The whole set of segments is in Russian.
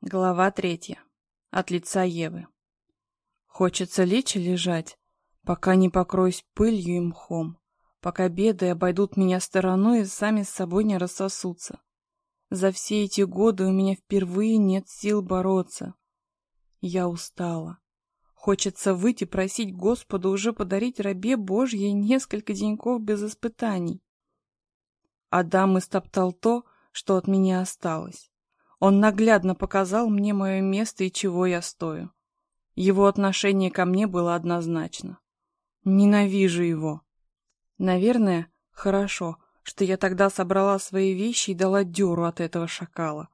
Глава третья. От лица Евы. Хочется лечь и лежать, пока не покроюсь пылью и мхом, пока беды обойдут меня стороной и сами с собой не рассосутся. За все эти годы у меня впервые нет сил бороться. Я устала. Хочется выйти просить Господа уже подарить рабе Божьей несколько деньков без испытаний. Адам истоптал то, что от меня осталось. Он наглядно показал мне мое место и чего я стою. Его отношение ко мне было однозначно. Ненавижу его. Наверное, хорошо, что я тогда собрала свои вещи и дала дёру от этого шакала.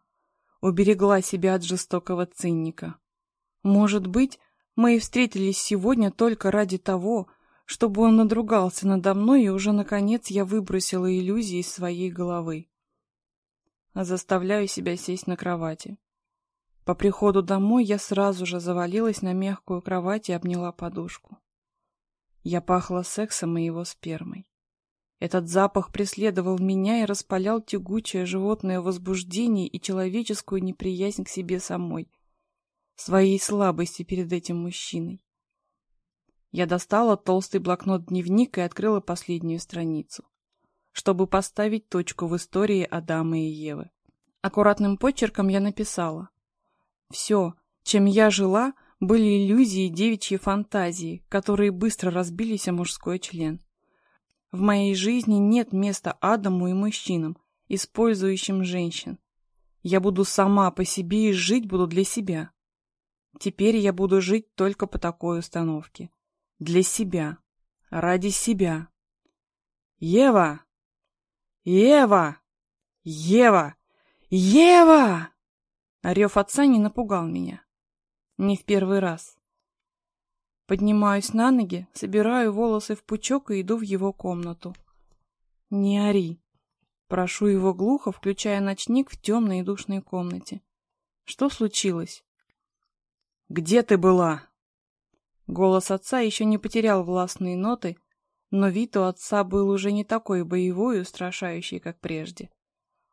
Уберегла себя от жестокого цинника. Может быть, мы и встретились сегодня только ради того, чтобы он надругался надо мной, и уже, наконец, я выбросила иллюзии из своей головы заставляю себя сесть на кровати. По приходу домой я сразу же завалилась на мягкую кровать и обняла подушку. Я пахла сексом и его спермой. Этот запах преследовал меня и распалял тягучее животное возбуждение и человеческую неприязнь к себе самой, своей слабости перед этим мужчиной. Я достала толстый блокнот-дневник и открыла последнюю страницу чтобы поставить точку в истории Адама и Евы. Аккуратным почерком я написала. Все, чем я жила, были иллюзии девичьей фантазии, которые быстро разбились о мужской член. В моей жизни нет места Адаму и мужчинам, использующим женщин. Я буду сама по себе и жить буду для себя. Теперь я буду жить только по такой установке. Для себя. Ради себя. «Ева!» «Ева! Ева! Ева!» Орев отца не напугал меня. Не в первый раз. Поднимаюсь на ноги, собираю волосы в пучок и иду в его комнату. «Не ори!» Прошу его глухо, включая ночник в темной и душной комнате. «Что случилось?» «Где ты была?» Голос отца еще не потерял властные ноты, но вид у отца был уже не такой боевой и устрашающий, как прежде.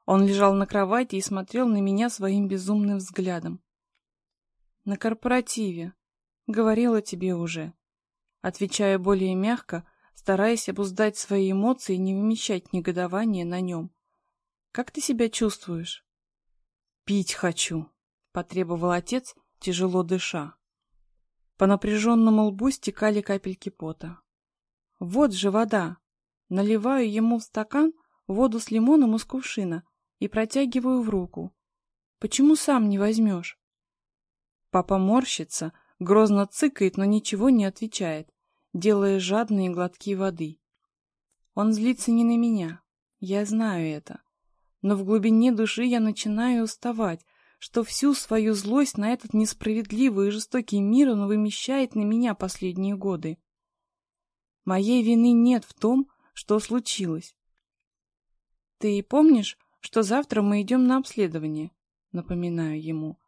Он лежал на кровати и смотрел на меня своим безумным взглядом. «На корпоративе. Говорила тебе уже». Отвечая более мягко, стараясь обуздать свои эмоции и не вымещать негодование на нем. «Как ты себя чувствуешь?» «Пить хочу», — потребовал отец, тяжело дыша. По напряженному лбу стекали капельки пота. Вот же вода. Наливаю ему в стакан воду с лимоном из кувшина и протягиваю в руку. Почему сам не возьмешь? Папа морщится, грозно цыкает, но ничего не отвечает, делая жадные глотки воды. Он злится не на меня, я знаю это. Но в глубине души я начинаю уставать, что всю свою злость на этот несправедливый и жестокий мир он вымещает на меня последние годы. Моей вины нет в том, что случилось. Ты помнишь, что завтра мы идем на обследование? Напоминаю ему.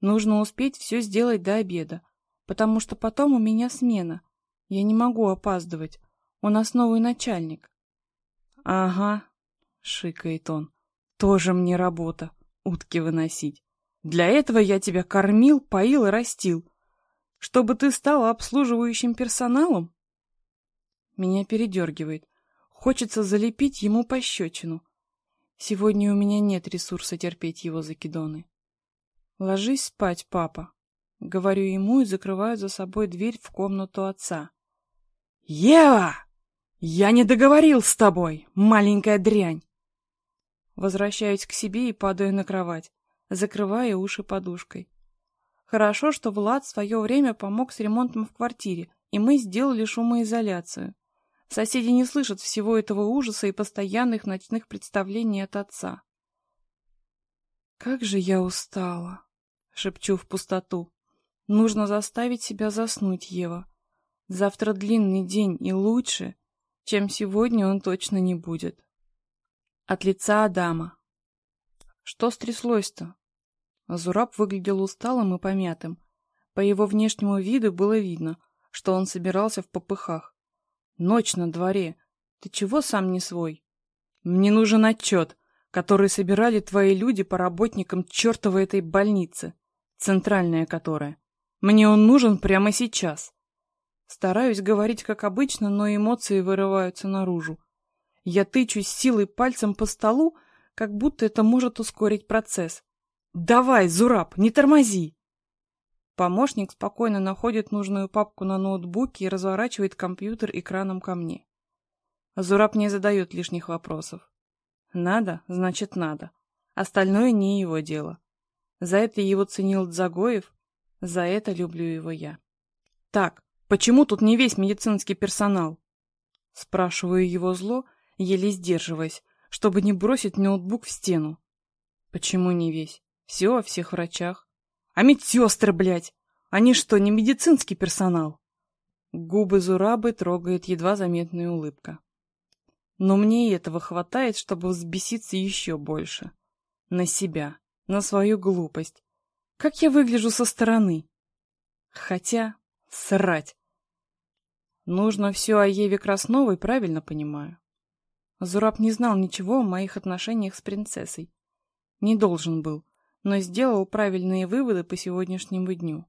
Нужно успеть все сделать до обеда, потому что потом у меня смена. Я не могу опаздывать. У нас новый начальник. Ага, шикает он. Тоже мне работа, утки выносить. Для этого я тебя кормил, поил и растил. Чтобы ты стала обслуживающим персоналом? Меня передергивает. Хочется залепить ему пощечину. Сегодня у меня нет ресурса терпеть его закидоны. Ложись спать, папа. Говорю ему и закрываю за собой дверь в комнату отца. Ева! Я не договорил с тобой, маленькая дрянь! Возвращаюсь к себе и падаю на кровать, закрывая уши подушкой. Хорошо, что Влад в свое время помог с ремонтом в квартире, и мы сделали шумоизоляцию. Соседи не слышат всего этого ужаса и постоянных ночных представлений от отца. «Как же я устала!» — шепчу в пустоту. «Нужно заставить себя заснуть, Ева. Завтра длинный день, и лучше, чем сегодня он точно не будет». От лица Адама. «Что стряслось-то?» Зураб выглядел усталым и помятым. По его внешнему виду было видно, что он собирался в попыхах. Ночь на дворе. Ты чего сам не свой? Мне нужен отчет, который собирали твои люди по работникам чертовой этой больницы. Центральная которая. Мне он нужен прямо сейчас. Стараюсь говорить как обычно, но эмоции вырываются наружу. Я тычусь силой пальцем по столу, как будто это может ускорить процесс. «Давай, Зураб, не тормози!» Помощник спокойно находит нужную папку на ноутбуке и разворачивает компьютер экраном ко мне. Зураб не задает лишних вопросов. Надо, значит надо. Остальное не его дело. За это его ценил Дзагоев, за это люблю его я. Так, почему тут не весь медицинский персонал? Спрашиваю его зло, еле сдерживаясь, чтобы не бросить ноутбук в стену. Почему не весь? Все о всех врачах. А медсестры, блядь! Они что, не медицинский персонал? Губы Зурабы трогает едва заметная улыбка. Но мне и этого хватает, чтобы взбеситься еще больше. На себя, на свою глупость. Как я выгляжу со стороны? Хотя, срать. Нужно все о Еве Красновой правильно понимаю. Зураб не знал ничего о моих отношениях с принцессой. Не должен был, но сделал правильные выводы по сегодняшнему дню.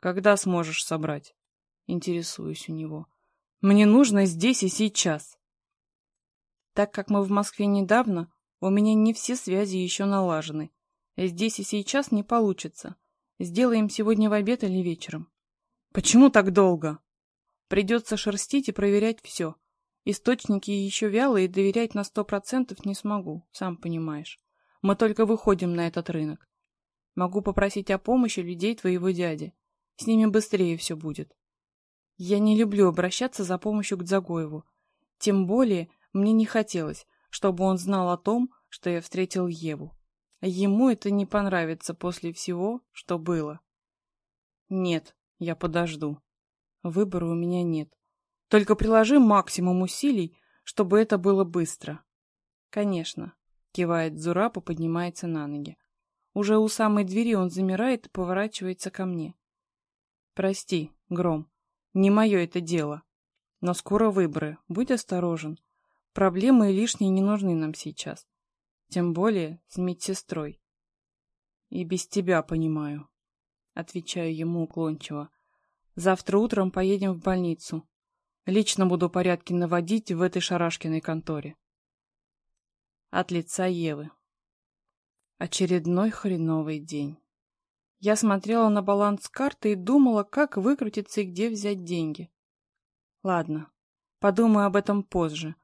«Когда сможешь собрать?» Интересуюсь у него. «Мне нужно здесь и сейчас». Так как мы в Москве недавно, у меня не все связи еще налажены. Здесь и сейчас не получится. Сделаем сегодня в обед или вечером. Почему так долго? Придется шерстить и проверять все. Источники еще вялые, доверять на сто процентов не смогу, сам понимаешь. Мы только выходим на этот рынок. Могу попросить о помощи людей твоего дяди. С ними быстрее все будет. Я не люблю обращаться за помощью к Дзагоеву. Тем более, мне не хотелось, чтобы он знал о том, что я встретил Еву. Ему это не понравится после всего, что было. Нет, я подожду. Выбора у меня нет. Только приложи максимум усилий, чтобы это было быстро. Конечно, кивает Зураб и поднимается на ноги. Уже у самой двери он замирает и поворачивается ко мне. Прости, Гром, не мое это дело. Но скоро выборы, будь осторожен. Проблемы лишние не нужны нам сейчас. Тем более с медсестрой. И без тебя понимаю. Отвечаю ему уклончиво. Завтра утром поедем в больницу. Лично буду порядки наводить в этой шарашкиной конторе. От лица Евы. Очередной хреновый день. Я смотрела на баланс карты и думала, как выкрутиться и где взять деньги. Ладно, подумаю об этом позже.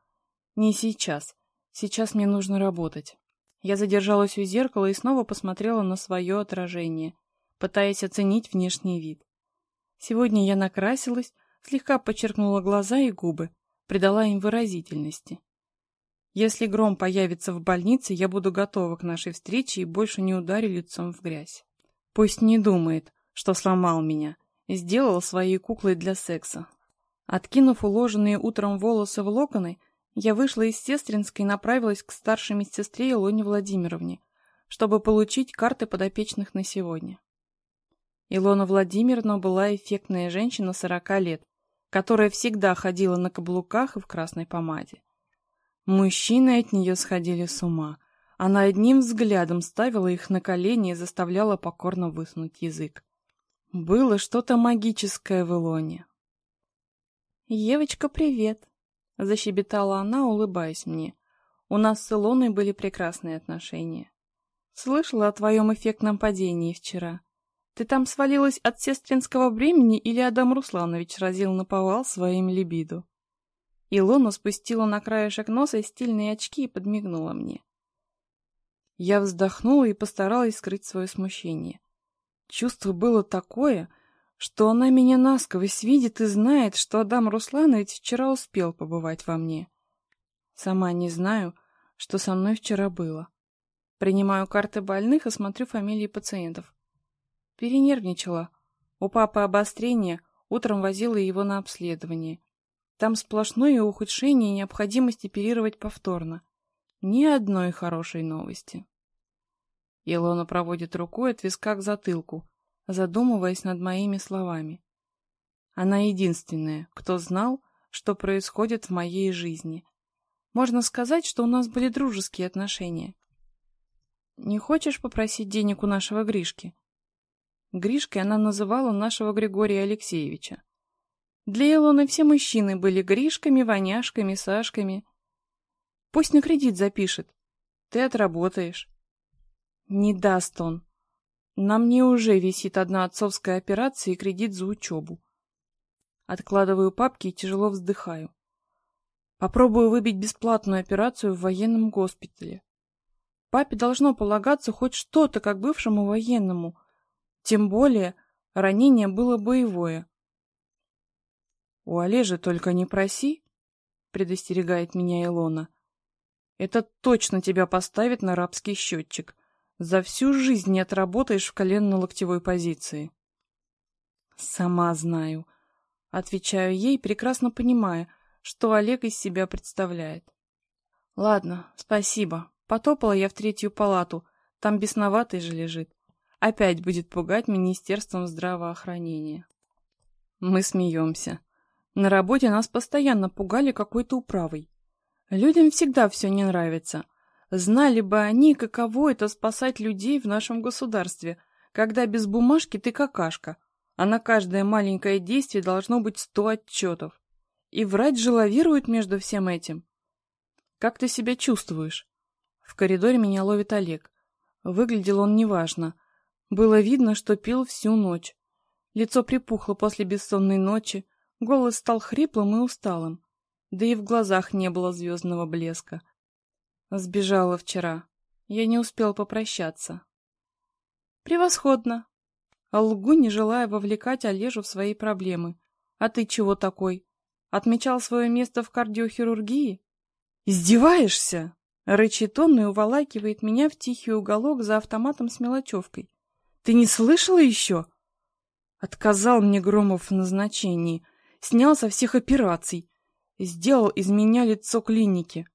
Не сейчас. Сейчас мне нужно работать. Я задержалась у зеркала и снова посмотрела на свое отражение, пытаясь оценить внешний вид. Сегодня я накрасилась, слегка подчеркнула глаза и губы, придала им выразительности. Если гром появится в больнице, я буду готова к нашей встрече и больше не ударю лицом в грязь. Пусть не думает, что сломал меня, сделал своей куклой для секса. Откинув уложенные утром волосы в локоны, я вышла из Сестринской и направилась к старшей медсестре Илоне Владимировне, чтобы получить карты подопечных на сегодня. Илона Владимировна была эффектная женщина сорока лет, которая всегда ходила на каблуках и в красной помаде. Мужчины от нее сходили с ума. Она одним взглядом ставила их на колени и заставляла покорно высунуть язык. Было что-то магическое в Илоне. «Евочка, привет!» Защебетала она, улыбаясь мне. У нас с Илоной были прекрасные отношения. Слышала о твоем эффектном падении вчера. Ты там свалилась от сестринского бремени или Адам Русланович разил наповал своим либидо? Илона спустила на краешек носа стильные очки и подмигнула мне. Я вздохнула и постаралась скрыть свое смущение. Чувство было такое, что она меня насквозь видит и знает, что Адам Русланович вчера успел побывать во мне. Сама не знаю, что со мной вчера было. Принимаю карты больных и смотрю фамилии пациентов. Перенервничала. У папы обострение, утром возила его на обследование. Там сплошное ухудшение и необходимость оперировать повторно. Ни одной хорошей новости. Илона проводит рукой от виска к затылку, задумываясь над моими словами. Она единственная, кто знал, что происходит в моей жизни. Можно сказать, что у нас были дружеские отношения. «Не хочешь попросить денег у нашего Гришки?» Гришкой она называла нашего Григория Алексеевича. Для Илоны все мужчины были Гришками, Ваняшками, Сашками. Пусть на кредит запишет. Ты отработаешь. Не даст он. На мне уже висит одна отцовская операция и кредит за учебу. Откладываю папки и тяжело вздыхаю. Попробую выбить бесплатную операцию в военном госпитале. Папе должно полагаться хоть что-то, как бывшему военному. Тем более, ранение было боевое. «У Олежи только не проси», — предостерегает меня Илона. «Это точно тебя поставит на рабский счетчик. За всю жизнь не отработаешь в коленно-локтевой позиции». «Сама знаю», — отвечаю ей, прекрасно понимая, что Олег из себя представляет. «Ладно, спасибо. Потопала я в третью палату. Там бесноватый же лежит. Опять будет пугать Министерством здравоохранения». Мы смеемся. На работе нас постоянно пугали какой-то управой. Людям всегда все не нравится. Знали бы они, каково это спасать людей в нашем государстве, когда без бумажки ты какашка, а на каждое маленькое действие должно быть сто отчетов. И врать же лавирует между всем этим. Как ты себя чувствуешь? В коридоре меня ловит Олег. Выглядел он неважно. Было видно, что пил всю ночь. Лицо припухло после бессонной ночи, Голос стал хриплым и усталым, да и в глазах не было звездного блеска. Сбежала вчера. Я не успел попрощаться. Превосходно. Лгу, не желая вовлекать Олежу в свои проблемы. А ты чего такой? Отмечал свое место в кардиохирургии? Издеваешься? Рычит он и уволакивает меня в тихий уголок за автоматом с мелочевкой. Ты не слышала еще? Отказал мне Громов в назначении — снял со всех операций, сделал из меня лицо клиники.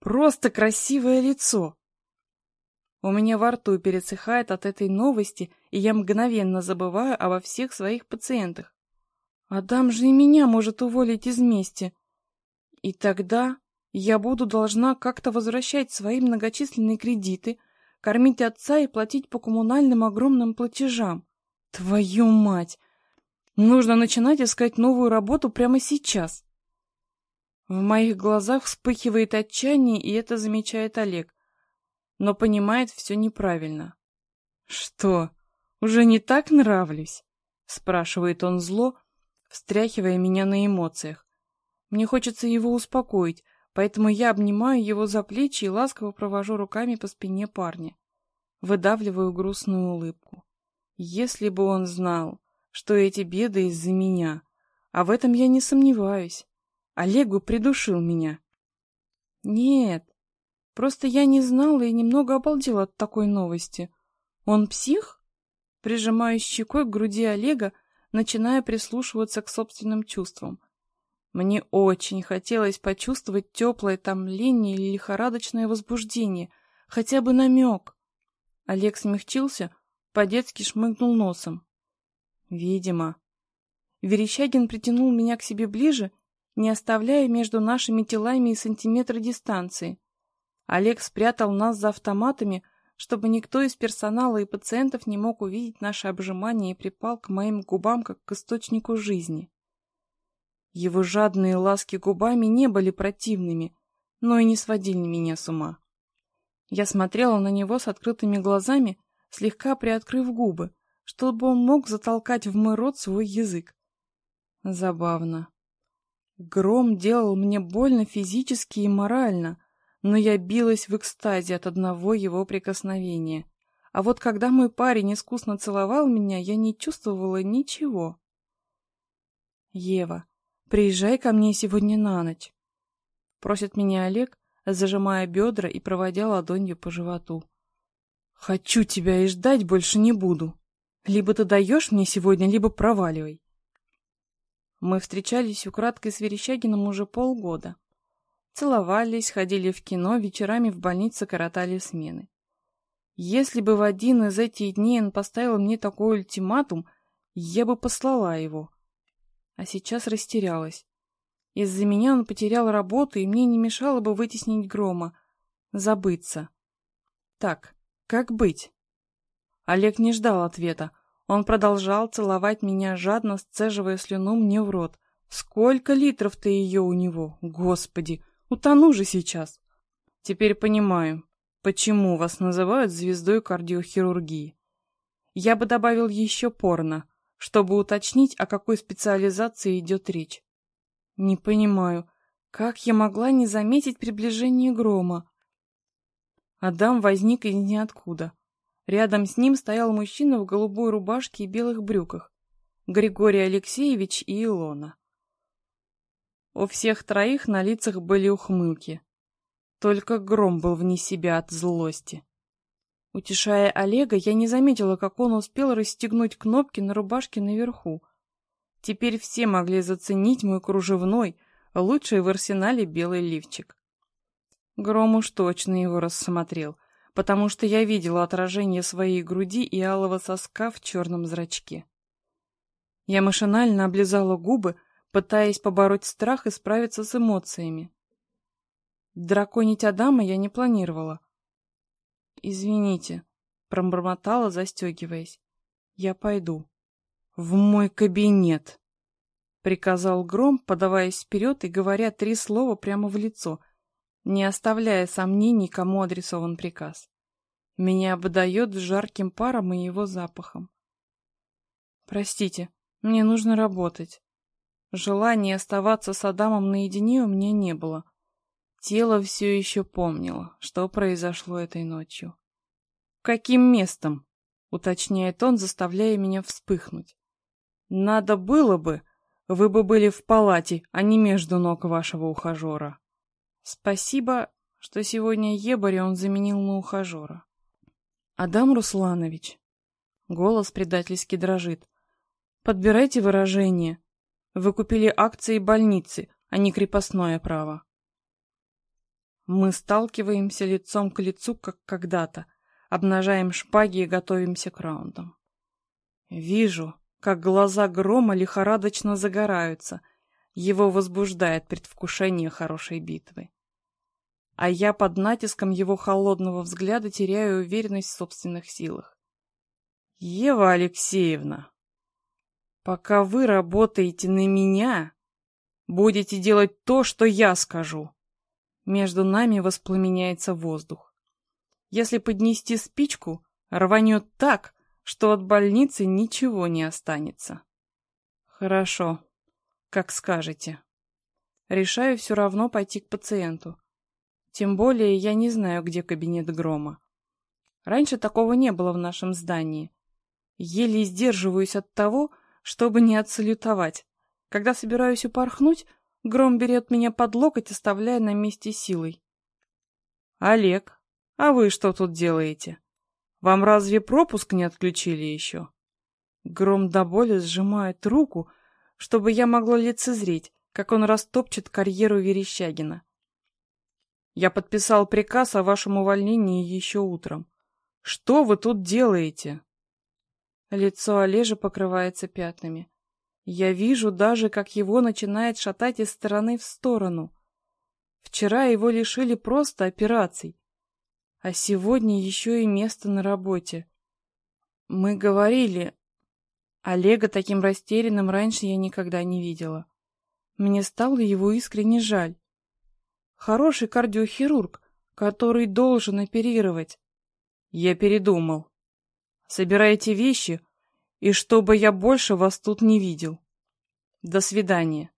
Просто красивое лицо. У меня во рту пересыхает от этой новости, и я мгновенно забываю обо всех своих пациентах. Адам же и меня может уволить из мести. И тогда я буду должна как-то возвращать свои многочисленные кредиты, кормить отца и платить по коммунальным огромным платежам. Твою мать! Нужно начинать искать новую работу прямо сейчас. В моих глазах вспыхивает отчаяние, и это замечает Олег. Но понимает все неправильно. «Что, уже не так нравлюсь?» — спрашивает он зло, встряхивая меня на эмоциях. Мне хочется его успокоить, поэтому я обнимаю его за плечи и ласково провожу руками по спине парня. Выдавливаю грустную улыбку. Если бы он знал, что эти беды из-за меня. А в этом я не сомневаюсь. Олегу придушил меня. Нет, просто я не знала и немного обалдела от такой новости. Он псих? Прижимаю щекой к груди Олега, начиная прислушиваться к собственным чувствам. Мне очень хотелось почувствовать теплое томление или лихорадочное возбуждение, хотя бы намек. Олег смягчился, по-детски шмыгнул носом. Видимо. Верещагин притянул меня к себе ближе, не оставляя между нашими телами и сантиметра дистанции. Олег спрятал нас за автоматами, чтобы никто из персонала и пациентов не мог увидеть наше обжимание и припал к моим губам, как к источнику жизни. Его жадные ласки губами не были противными, но и не сводили меня с ума. Я смотрела на него с открытыми глазами, слегка приоткрыв губы, чтобы он мог затолкать в мой рот свой язык. Забавно. Гром делал мне больно физически и морально, но я билась в экстазе от одного его прикосновения. А вот когда мой парень искусно целовал меня, я не чувствовала ничего. «Ева, приезжай ко мне сегодня на ночь», — просит меня Олег, зажимая бедра и проводя ладонью по животу. «Хочу тебя и ждать больше не буду». Либо ты даешь мне сегодня, либо проваливай. Мы встречались украдкой с Верещагиным уже полгода. Целовались, ходили в кино, вечерами в больнице коротали смены. Если бы в один из этих дней он поставил мне такой ультиматум, я бы послала его. А сейчас растерялась. Из-за меня он потерял работу, и мне не мешало бы вытеснить Грома. Забыться. Так, как быть? Олег не ждал ответа. Он продолжал целовать меня, жадно сцеживая слюну мне в рот. Сколько литров-то ее у него? Господи, утону же сейчас. Теперь понимаю, почему вас называют звездой кардиохирургии. Я бы добавил еще порно, чтобы уточнить, о какой специализации идет речь. Не понимаю, как я могла не заметить приближение грома? Адам возник из ниоткуда. Рядом с ним стоял мужчина в голубой рубашке и белых брюках. Григорий Алексеевич и Илона. У всех троих на лицах были ухмылки. Только Гром был вне себя от злости. Утешая Олега, я не заметила, как он успел расстегнуть кнопки на рубашке наверху. Теперь все могли заценить мой кружевной, лучший в арсенале белый лифчик. Гром уж точно его рассмотрел, потому что я видела отражение своей груди и алого соска в черном зрачке. Я машинально облизала губы, пытаясь побороть страх и справиться с эмоциями. Драконить Адама я не планировала. «Извините», — пробормотала, застегиваясь. «Я пойду». «В мой кабинет», — приказал Гром, подаваясь вперед и говоря три слова прямо в лицо, не оставляя сомнений, кому адресован приказ. Меня обдает жарким паром и его запахом. «Простите, мне нужно работать». Желания оставаться с Адамом наедине у меня не было. Тело все еще помнило, что произошло этой ночью. «Каким местом?» — уточняет он, заставляя меня вспыхнуть. «Надо было бы, вы бы были в палате, а не между ног вашего ухажера». Спасибо, что сегодня Ебаря он заменил на ухажера. «Адам Русланович», — голос предательски дрожит, — «подбирайте выражение. Вы купили акции больницы, а не крепостное право. Мы сталкиваемся лицом к лицу, как когда-то, обнажаем шпаги и готовимся к раундам. Вижу, как глаза грома лихорадочно загораются, его возбуждает предвкушение хорошей битвы. А я под натиском его холодного взгляда теряю уверенность в собственных силах. Ева Алексеевна, Пока вы работаете на меня, будете делать то, что я скажу. Между нами воспламеняется воздух. Если поднести спичку, рванет так, что от больницы ничего не останется. Хорошо, как скажете. Решаю все равно пойти к пациенту. Тем более я не знаю, где кабинет Грома. Раньше такого не было в нашем здании. Еле сдерживаюсь от того, чтобы не отсалютовать. Когда собираюсь упорхнуть, Гром берет меня под локоть, оставляя на месте силой. «Олег, а вы что тут делаете? Вам разве пропуск не отключили еще?» Гром до боли сжимает руку, чтобы я могла лицезреть, как он растопчет карьеру Верещагина. «Я подписал приказ о вашем увольнении еще утром. Что вы тут делаете?» Лицо Олежа покрывается пятнами. Я вижу даже, как его начинает шатать из стороны в сторону. Вчера его лишили просто операций, а сегодня еще и место на работе. Мы говорили... Олега таким растерянным раньше я никогда не видела. Мне стало его искренне жаль. Хороший кардиохирург, который должен оперировать. Я передумал. Собирайте вещи, и чтобы я больше вас тут не видел. До свидания.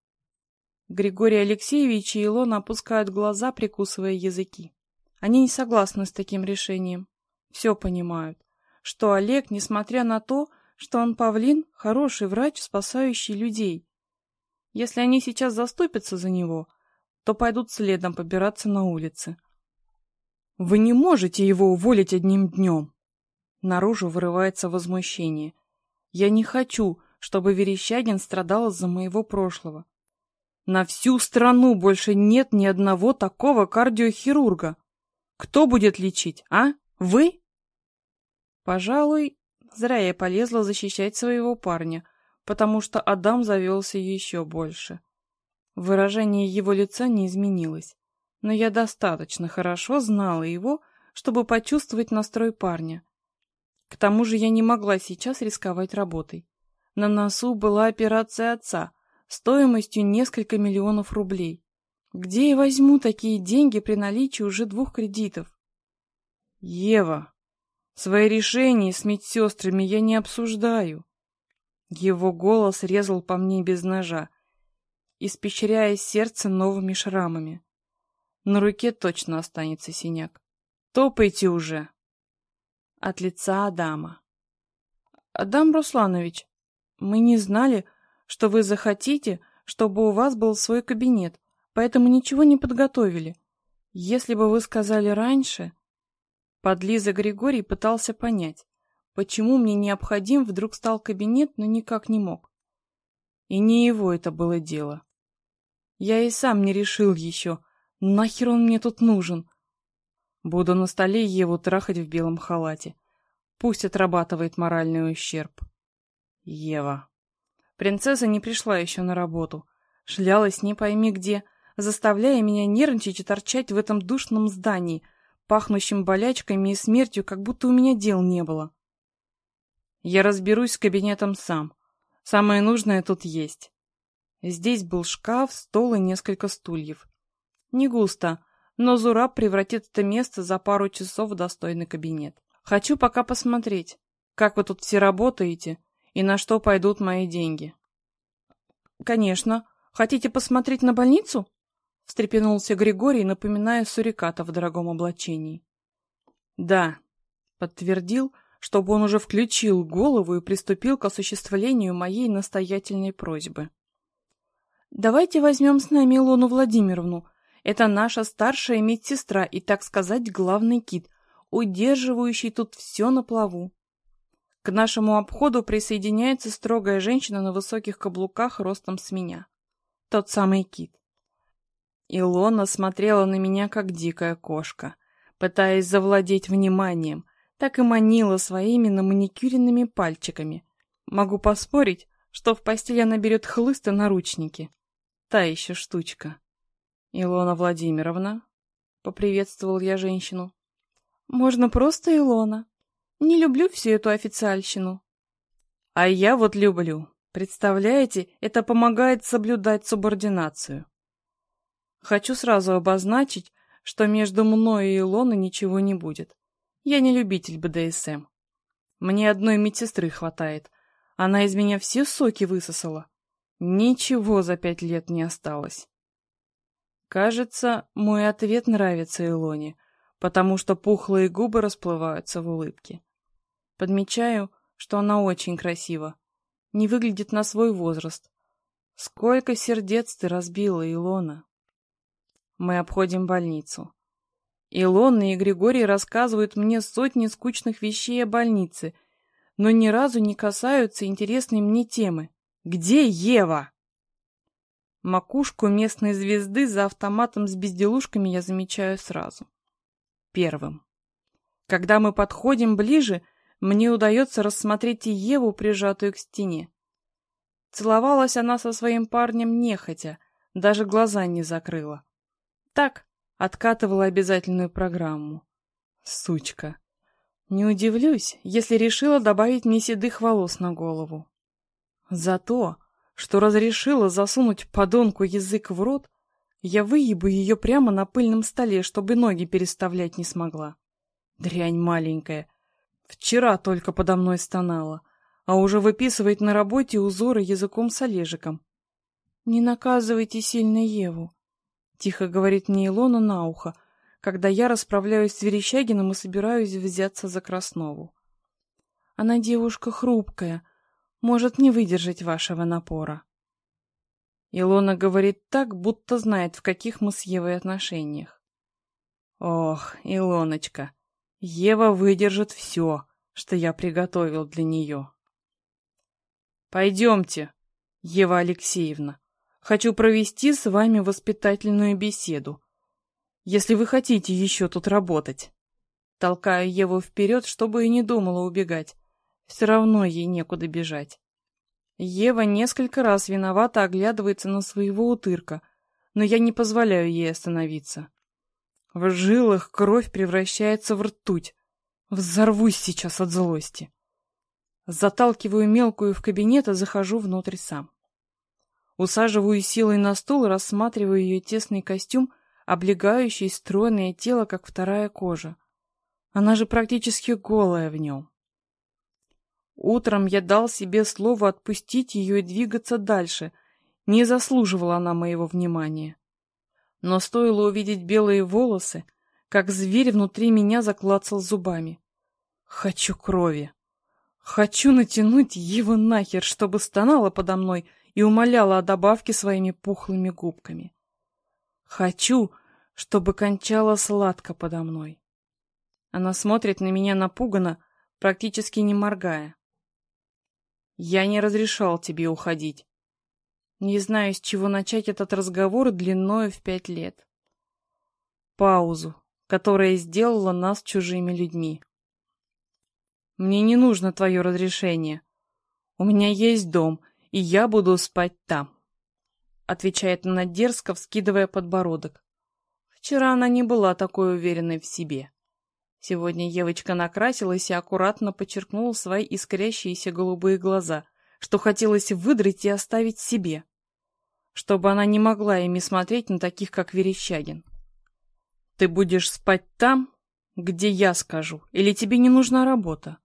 Григорий Алексеевич и Илона опускают глаза, прикусывая языки. Они не согласны с таким решением. Все понимают, что Олег, несмотря на то, что он павлин, хороший врач, спасающий людей. Если они сейчас заступятся за него, то пойдут следом побираться на улице. Вы не можете его уволить одним днем. Наружу вырывается возмущение. Я не хочу, чтобы Верещагин страдал из-за моего прошлого. На всю страну больше нет ни одного такого кардиохирурга. Кто будет лечить, а? Вы? Пожалуй, зря я полезла защищать своего парня, потому что Адам завелся еще больше. Выражение его лица не изменилось, но я достаточно хорошо знала его, чтобы почувствовать настрой парня. К тому же я не могла сейчас рисковать работой. На носу была операция отца стоимостью несколько миллионов рублей. Где я возьму такие деньги при наличии уже двух кредитов? Ева, свои решения с медсестрами я не обсуждаю. Его голос резал по мне без ножа, испещряя сердце новыми шрамами. На руке точно останется синяк. Топайте уже. От лица Адама. Адам Русланович, мы не знали, что вы захотите, чтобы у вас был свой кабинет, поэтому ничего не подготовили. Если бы вы сказали раньше... Подлиза Григорий пытался понять, почему мне необходим вдруг стал кабинет, но никак не мог. И не его это было дело. Я и сам не решил еще, нахер он мне тут нужен. Буду на столе Еву трахать в белом халате. Пусть отрабатывает моральный ущерб. Ева. Принцесса не пришла еще на работу. Шлялась не пойми где, заставляя меня нервничать и торчать в этом душном здании, пахнущем болячками и смертью, как будто у меня дел не было. Я разберусь с кабинетом сам. Самое нужное тут есть. Здесь был шкаф, стол и несколько стульев. Не густо, но Зураб превратит это место за пару часов в достойный кабинет. Хочу пока посмотреть, как вы тут все работаете и на что пойдут мои деньги. Конечно. Хотите посмотреть на больницу? встрепенулся Григорий, напоминая суриката в дорогом облачении. Да, подтвердил, чтобы он уже включил голову и приступил к осуществлению моей настоятельной просьбы. Давайте возьмем с нами Илону Владимировну, это наша старшая медсестра и, так сказать, главный кит, удерживающий тут все на плаву. К нашему обходу присоединяется строгая женщина на высоких каблуках ростом с меня. Тот самый кит. Илона смотрела на меня, как дикая кошка, пытаясь завладеть вниманием, так и манила своими наманикюренными пальчиками. Могу поспорить, что в постели она берет хлыст и наручники. Та еще штучка. «Илона Владимировна?» — поприветствовал я женщину. «Можно просто Илона. Не люблю всю эту официальщину». «А я вот люблю. Представляете, это помогает соблюдать субординацию». Хочу сразу обозначить, что между мной и Илоной ничего не будет. Я не любитель БДСМ. Мне одной медсестры хватает. Она из меня все соки высосала. Ничего за пять лет не осталось. Кажется, мой ответ нравится Илоне, потому что пухлые губы расплываются в улыбке. Подмечаю, что она очень красива, не выглядит на свой возраст. Сколько сердец ты разбила, Илона? Мы обходим больницу. Илона и Григорий рассказывают мне сотни скучных вещей о больнице, но ни разу не касаются интересной мне темы. Где Ева? Макушку местной звезды за автоматом с безделушками я замечаю сразу. Первым. Когда мы подходим ближе, мне удается рассмотреть и Еву, прижатую к стене. Целовалась она со своим парнем нехотя, даже глаза не закрыла. Так, откатывала обязательную программу. Сучка. Не удивлюсь, если решила добавить мне седых волос на голову. Зато что разрешила засунуть подонку язык в рот, я выебу ее прямо на пыльном столе, чтобы ноги переставлять не смогла. Дрянь маленькая. Вчера только подо мной стонала, а уже выписывает на работе узоры языком с Олежиком. «Не наказывайте сильно Еву», — тихо говорит мне Илона на ухо, когда я расправляюсь с Верещагиным и собираюсь взяться за Краснову. Она девушка хрупкая, может не выдержать вашего напора. Илона говорит так, будто знает, в каких мы с Евой отношениях. Ох, Илоночка, Ева выдержит все, что я приготовил для нее. Пойдемте, Ева Алексеевна. Хочу провести с вами воспитательную беседу. Если вы хотите еще тут работать. Толкаю Еву вперед, чтобы и не думала убегать. Все равно ей некуда бежать. Ева несколько раз виновато оглядывается на своего утырка, но я не позволяю ей остановиться. В жилах кровь превращается в ртуть. Взорвусь сейчас от злости. Заталкиваю мелкую в кабинет и захожу внутрь сам. Усаживаю силой на стул рассматриваю ее тесный костюм, облегающий стройное тело, как вторая кожа. Она же практически голая в нем. Утром я дал себе слово отпустить ее и двигаться дальше. Не заслуживала она моего внимания. Но стоило увидеть белые волосы, как зверь внутри меня заклацал зубами. Хочу крови. Хочу натянуть его нахер, чтобы стонала подо мной и умоляла о добавке своими пухлыми губками. Хочу, чтобы кончала сладко подо мной. Она смотрит на меня напуганно, практически не моргая. Я не разрешал тебе уходить. Не знаю, с чего начать этот разговор длиною в пять лет. Паузу, которая сделала нас чужими людьми. Мне не нужно твое разрешение. У меня есть дом, и я буду спать там. Отвечает она дерзко, вскидывая подбородок. Вчера она не была такой уверенной в себе. Сегодня Евочка накрасилась и аккуратно подчеркнула свои искрящиеся голубые глаза, что хотелось выдрать и оставить себе, чтобы она не могла ими смотреть на таких, как Верещагин. «Ты будешь спать там, где я скажу, или тебе не нужна работа?»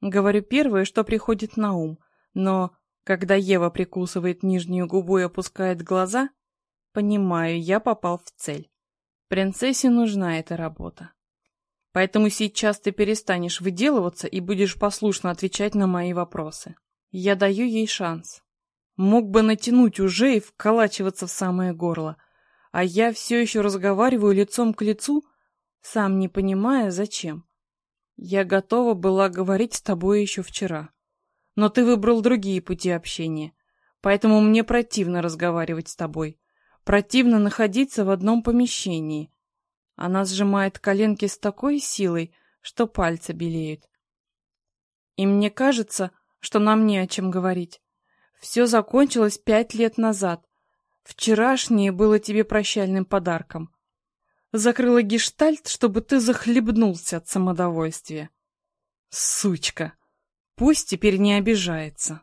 Говорю первое, что приходит на ум, но, когда Ева прикусывает нижнюю губу и опускает глаза, понимаю, я попал в цель. Принцессе нужна эта работа. Поэтому сейчас ты перестанешь выделываться и будешь послушно отвечать на мои вопросы. Я даю ей шанс. Мог бы натянуть уже и вколачиваться в самое горло, а я все еще разговариваю лицом к лицу, сам не понимая, зачем. Я готова была говорить с тобой еще вчера. Но ты выбрал другие пути общения. Поэтому мне противно разговаривать с тобой. Противно находиться в одном помещении. Она сжимает коленки с такой силой, что пальцы белеют. И мне кажется, что нам не о чем говорить. Все закончилось пять лет назад. Вчерашнее было тебе прощальным подарком закрыла гештальт, чтобы ты захлебнулся от самодовольствия. Сучка! Пусть теперь не обижается.